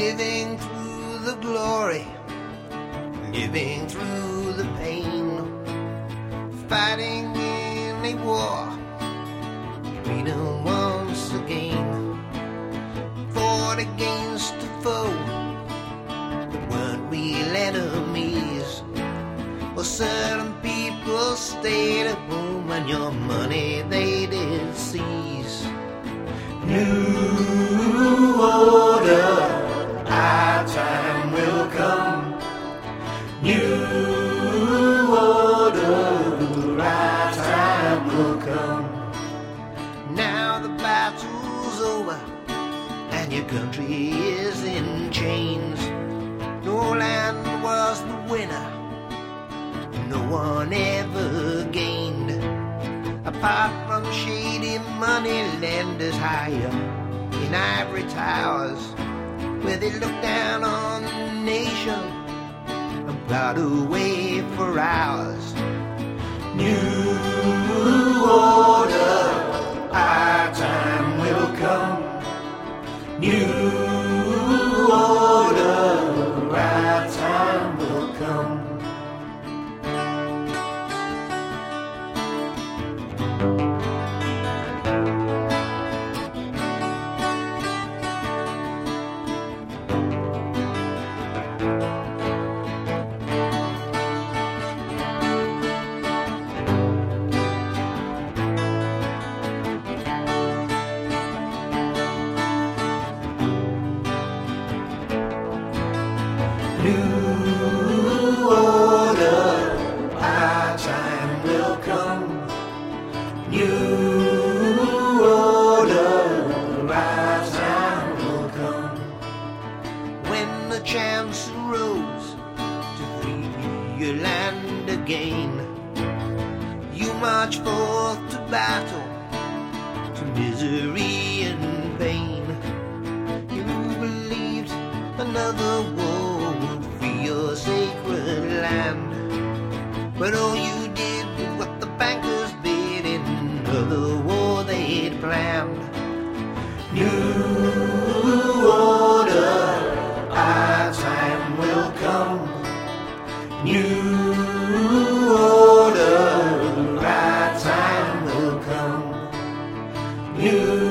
living through the glory, living through the pain, fighting in a war, freedom once again, fought against a foe, weren't real enemies. Well, certain people stayed at home and your money they did seize. New the battle's over and your country is in chains. No land was the winner, no one ever gained. Apart from shady money lenders higher in ivory towers, where they look down on the nation and plot away for hours. New New chance arose to free your land again. You march forth to battle, to misery and pain. You believed another war would free your sacred land, but all you did was what the bankers bid in another war they'd planned. New New.